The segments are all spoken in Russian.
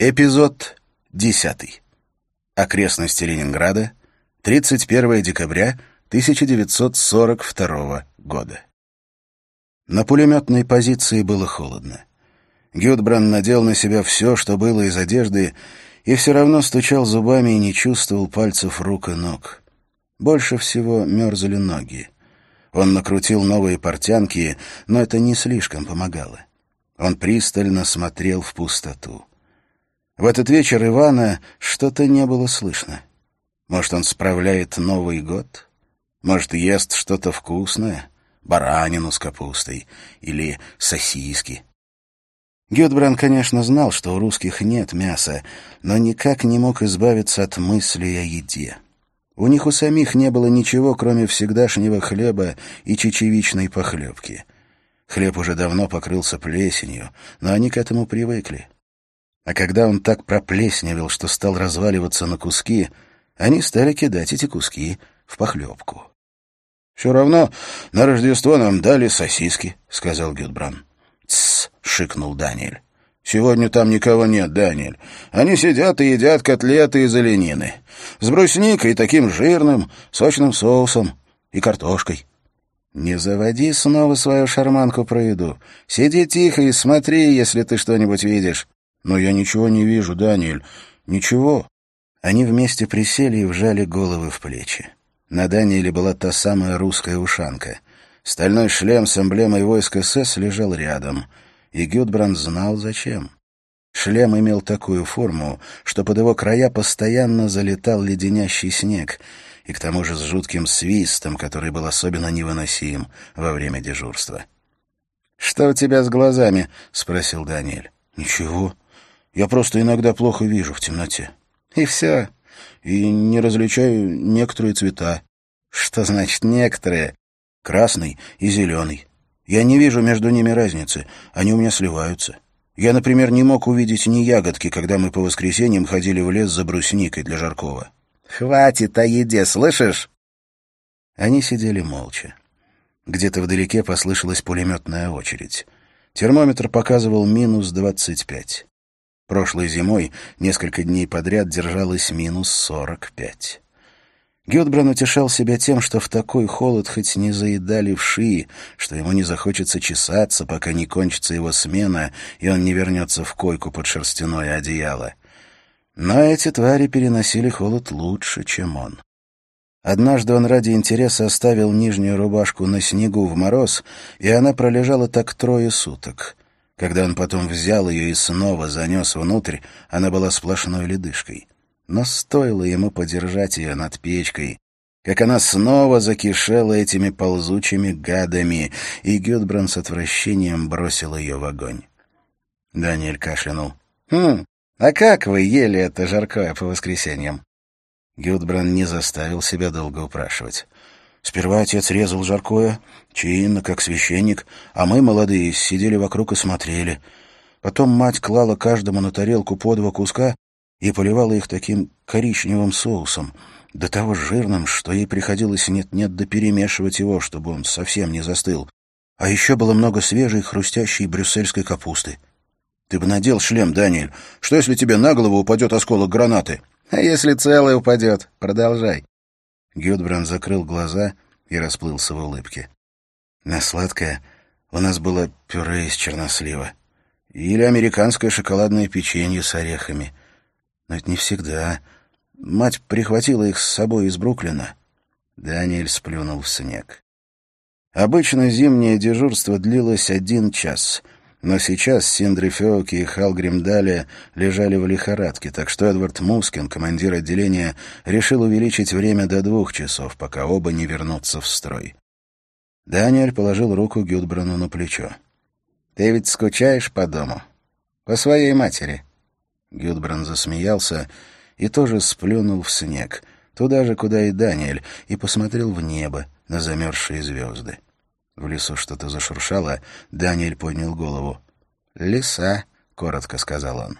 Эпизод 10. Окрестности Ленинграда. 31 декабря 1942 года. На пулеметной позиции было холодно. Гюдбран надел на себя все, что было из одежды, и все равно стучал зубами и не чувствовал пальцев рук и ног. Больше всего мерзли ноги. Он накрутил новые портянки, но это не слишком помогало. Он пристально смотрел в пустоту. В этот вечер Ивана что-то не было слышно. Может, он справляет Новый год? Может, ест что-то вкусное? Баранину с капустой или сосиски? Гюдбран, конечно, знал, что у русских нет мяса, но никак не мог избавиться от мысли о еде. У них у самих не было ничего, кроме всегдашнего хлеба и чечевичной похлебки. Хлеб уже давно покрылся плесенью, но они к этому привыкли. А когда он так проплесневел, что стал разваливаться на куски, они стали кидать эти куски в похлебку. — Все равно на Рождество нам дали сосиски, — сказал Гюдбран. — Тссс, — шикнул Даниэль. — Сегодня там никого нет, Даниэль. Они сидят и едят котлеты из оленины. С брусникой, таким жирным, сочным соусом и картошкой. — Не заводи снова свою шарманку про еду. Сиди тихо и смотри, если ты что-нибудь видишь. «Но я ничего не вижу, Даниэль. Ничего». Они вместе присели и вжали головы в плечи. На Даниэле была та самая русская ушанка. Стальной шлем с эмблемой войск СС лежал рядом, и Гюдбранд знал, зачем. Шлем имел такую форму, что под его края постоянно залетал леденящий снег, и к тому же с жутким свистом, который был особенно невыносим во время дежурства. «Что у тебя с глазами?» — спросил Даниэль. «Ничего», я просто иногда плохо вижу в темноте. И все. И не различаю некоторые цвета. Что значит «некоторые»? Красный и зеленый. Я не вижу между ними разницы. Они у меня сливаются. Я, например, не мог увидеть ни ягодки, когда мы по воскресеньям ходили в лес за брусникой для Жаркова. «Хватит о еде, слышишь?» Они сидели молча. Где-то вдалеке послышалась пулеметная очередь. Термометр показывал минус двадцать пять. Прошлой зимой несколько дней подряд держалось минус сорок пять. Гюдбран утешал себя тем, что в такой холод хоть не заедали в шии, что ему не захочется чесаться, пока не кончится его смена, и он не вернется в койку под шерстяное одеяло. Но эти твари переносили холод лучше, чем он. Однажды он ради интереса оставил нижнюю рубашку на снегу в мороз, и она пролежала так трое суток — когда он потом взял ее и снова занес внутрь, она была сплошной ледышкой. Но стоило ему подержать ее над печкой, как она снова закишела этими ползучими гадами, и Гюдбран с отвращением бросил ее в огонь. Даниэль кашлянул. «Хм, а как вы ели это жаркое по воскресеньям?» Гюдбран не заставил себя долго упрашивать. Сперва отец резал жаркое, чинно, как священник, а мы, молодые, сидели вокруг и смотрели. Потом мать клала каждому на тарелку по два куска и поливала их таким коричневым соусом, до того жирным, что ей приходилось нет-нет да перемешивать его, чтобы он совсем не застыл. А еще было много свежей, хрустящей брюссельской капусты. Ты бы надел шлем, Даниэль. Что, если тебе на голову упадет осколок гранаты? А если целый упадет? Продолжай. Гюдбранд закрыл глаза и расплылся в улыбке. На сладкое у нас было пюре из чернослива. Или американское шоколадное печенье с орехами. Но это не всегда. Мать прихватила их с собой из Бруклина. Даниэль сплюнул в снег. Обычно зимнее дежурство длилось один час — но сейчас Синдри Феоки и Халгрим Далия лежали в лихорадке, так что Эдвард Мускин, командир отделения, решил увеличить время до двух часов, пока оба не вернутся в строй. Даниэль положил руку Гюдбрану на плечо. «Ты ведь скучаешь по дому? По своей матери?» Гюдбран засмеялся и тоже сплюнул в снег, туда же, куда и Даниэль, и посмотрел в небо на замерзшие звезды. В лесу что-то зашуршало, Даниэль поднял голову. «Лиса», — коротко сказал он.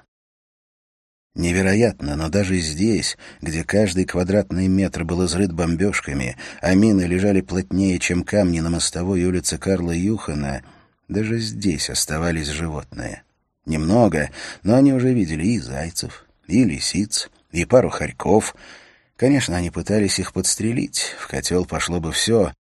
Невероятно, но даже здесь, где каждый квадратный метр был изрыт бомбежками, а мины лежали плотнее, чем камни на мостовой улице Карла Юхана, даже здесь оставались животные. Немного, но они уже видели и зайцев, и лисиц, и пару хорьков. Конечно, они пытались их подстрелить, в котел пошло бы все.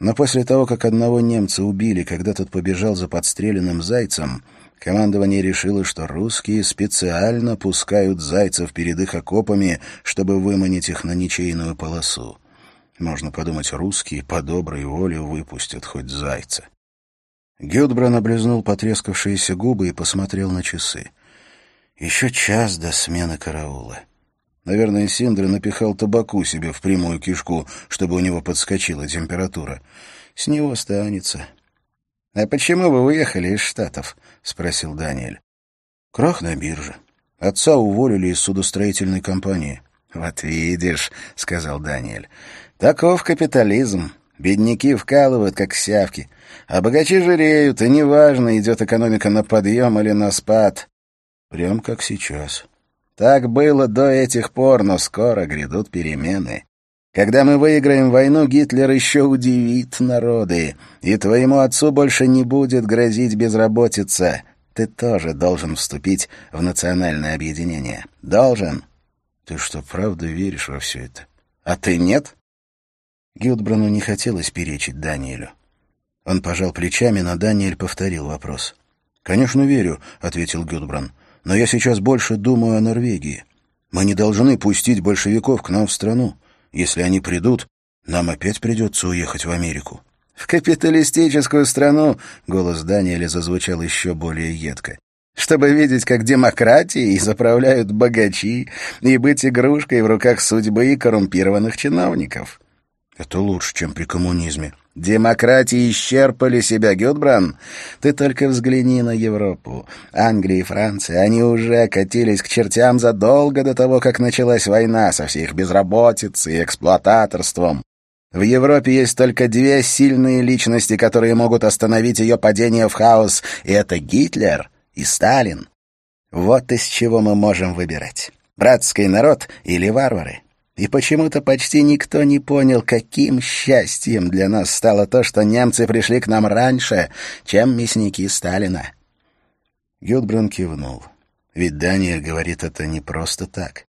Но после того, как одного немца убили, когда тот побежал за подстреленным зайцем, командование решило, что русские специально пускают зайцев перед их окопами, чтобы выманить их на ничейную полосу. Можно подумать, русские по доброй воле выпустят хоть зайца. Гюдбран облизнул потрескавшиеся губы и посмотрел на часы. Еще час до смены караула. Наверное, Синдра напихал табаку себе в прямую кишку, чтобы у него подскочила температура. С него останется. — А почему вы уехали из Штатов? — спросил Даниэль. — Крах на бирже. Отца уволили из судостроительной компании. — Вот видишь, — сказал Даниэль, — таков капитализм. Бедняки вкалывают, как сявки, а богачи жиреют, и неважно, идет экономика на подъем или на спад. Прям как сейчас. Так было до этих пор, но скоро грядут перемены. Когда мы выиграем войну, Гитлер еще удивит народы, и твоему отцу больше не будет грозить безработица. Ты тоже должен вступить в национальное объединение. Должен. Ты что, правда веришь во все это? А ты нет? Гилдбрану не хотелось перечить Даниэлю. Он пожал плечами, но Даниэль повторил вопрос. «Конечно, верю», — ответил Гюдбран. «Но я сейчас больше думаю о Норвегии. Мы не должны пустить большевиков к нам в страну. Если они придут, нам опять придется уехать в Америку». «В капиталистическую страну!» — голос Даниэля зазвучал еще более едко. «Чтобы видеть, как демократии заправляют богачи и быть игрушкой в руках судьбы и коррумпированных чиновников». «Это лучше, чем при коммунизме», Демократии исчерпали себя, Гюдбран. Ты только взгляни на Европу. Англия и Франция, они уже катились к чертям задолго до того, как началась война со всей их безработицей и эксплуататорством. В Европе есть только две сильные личности, которые могут остановить ее падение в хаос, и это Гитлер и Сталин. Вот из чего мы можем выбирать. Братский народ или варвары. И почему-то почти никто не понял, каким счастьем для нас стало то, что немцы пришли к нам раньше, чем мясники Сталина. Гюдбран кивнул. Ведь Даниэль говорит это не просто так.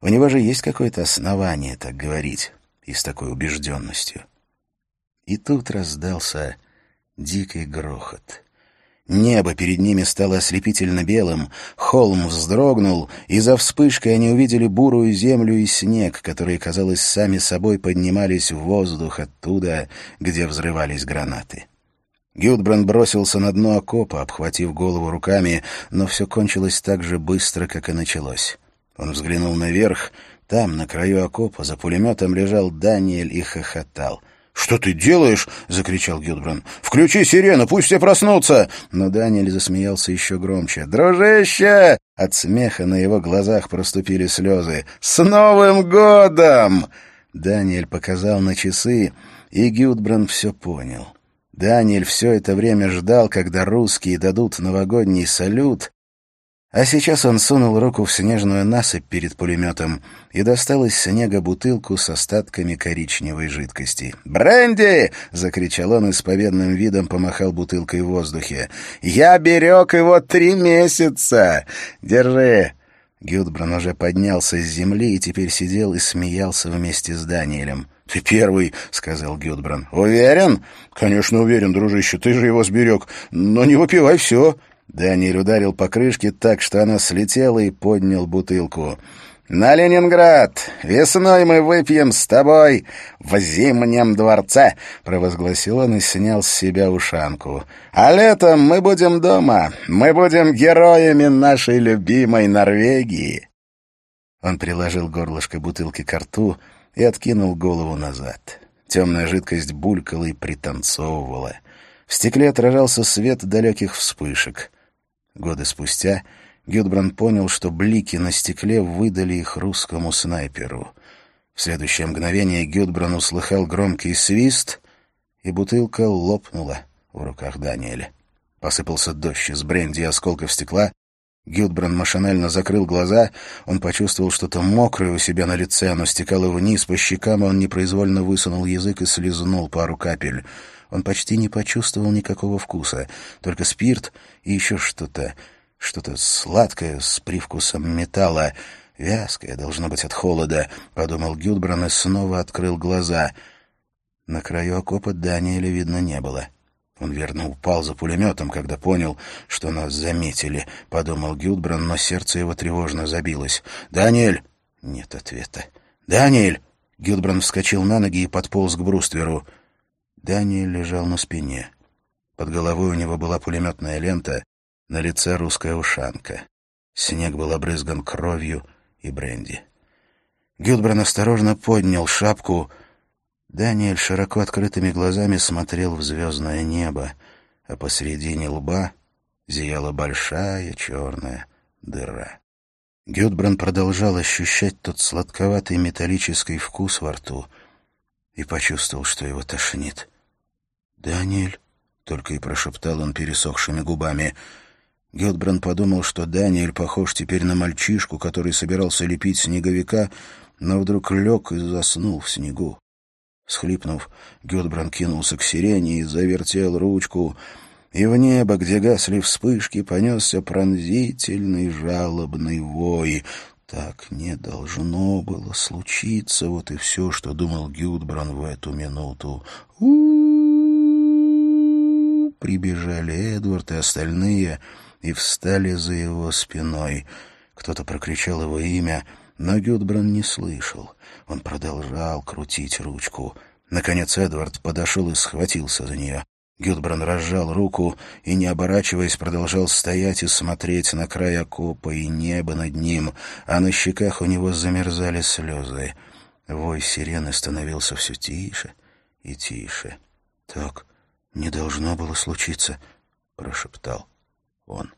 У него же есть какое-то основание так говорить и с такой убежденностью. И тут раздался дикий грохот. Небо перед ними стало ослепительно белым, холм вздрогнул, и за вспышкой они увидели бурую землю и снег, которые, казалось, сами собой поднимались в воздух оттуда, где взрывались гранаты. Гюдбранд бросился на дно окопа, обхватив голову руками, но все кончилось так же быстро, как и началось. Он взглянул наверх. Там, на краю окопа, за пулеметом лежал Даниэль и хохотал — «Что ты делаешь?» — закричал Гюдбран. «Включи сирену, пусть все проснутся!» Но Даниэль засмеялся еще громче. «Дружище!» От смеха на его глазах проступили слезы. «С Новым годом!» Даниэль показал на часы, и Гюдбран все понял. Даниэль все это время ждал, когда русские дадут новогодний салют, а сейчас он сунул руку в снежную насыпь перед пулеметом и достал из снега бутылку с остатками коричневой жидкости. «Бренди!» — закричал он и с победным видом помахал бутылкой в воздухе. «Я берег его три месяца! Держи!» Гюдбран уже поднялся с земли и теперь сидел и смеялся вместе с Даниэлем. «Ты первый», — сказал Гюдбран. «Уверен?» «Конечно уверен, дружище, ты же его сберег. Но не выпивай все». Даниэль ударил по крышке так, что она слетела и поднял бутылку. «На Ленинград! Весной мы выпьем с тобой в Зимнем дворце!» — провозгласил он и снял с себя ушанку. «А летом мы будем дома! Мы будем героями нашей любимой Норвегии!» Он приложил горлышко бутылки к рту и откинул голову назад. Темная жидкость булькала и пританцовывала. В стекле отражался свет далеких вспышек. Годы спустя Гюдбранд понял, что блики на стекле выдали их русскому снайперу. В следующее мгновение Гюдбран услыхал громкий свист, и бутылка лопнула в руках Даниэля. Посыпался дождь из бренди и осколков стекла. Гюдбран машинально закрыл глаза. Он почувствовал что-то мокрое у себя на лице. Оно стекало вниз по щекам, и он непроизвольно высунул язык и слезнул пару капель. Он почти не почувствовал никакого вкуса, только спирт и еще что-то. Что-то сладкое с привкусом металла. Вязкое, должно быть, от холода, — подумал Гюдбран и снова открыл глаза. На краю окопа Даниэля видно не было. Он верно упал за пулеметом, когда понял, что нас заметили, — подумал Гюдбран, но сердце его тревожно забилось. «Даниэль!» — нет ответа. «Даниэль!» — Гюдбран вскочил на ноги и подполз к брустверу. Даниэль лежал на спине. Под головой у него была пулеметная лента, на лице русская ушанка. Снег был обрызган кровью и бренди. Гюдбран осторожно поднял шапку. Даниэль широко открытыми глазами смотрел в звездное небо, а посредине лба зияла большая черная дыра. Гюдбран продолжал ощущать тот сладковатый металлический вкус во рту и почувствовал, что его тошнит. «Даниэль», — только и прошептал он пересохшими губами, — Гелдбранд подумал, что Даниэль похож теперь на мальчишку, который собирался лепить снеговика, но вдруг лег и заснул в снегу. Схлипнув, Гюдбран кинулся к сирене и завертел ручку, и в небо, где гасли вспышки, понесся пронзительный жалобный вой. Так не должно было случиться, вот и все, что думал Гюдбран в эту минуту. у, Прибежали Эдвард и остальные — и встали за его спиной. Кто-то прокричал его имя, но Гюдбран не слышал. Он продолжал крутить ручку. Наконец Эдвард подошел и схватился за нее. Гюдбран разжал руку и, не оборачиваясь, продолжал стоять и смотреть на край окопа и небо над ним, а на щеках у него замерзали слезы. Вой сирены становился все тише и тише. «Так не должно было случиться», — прошептал он.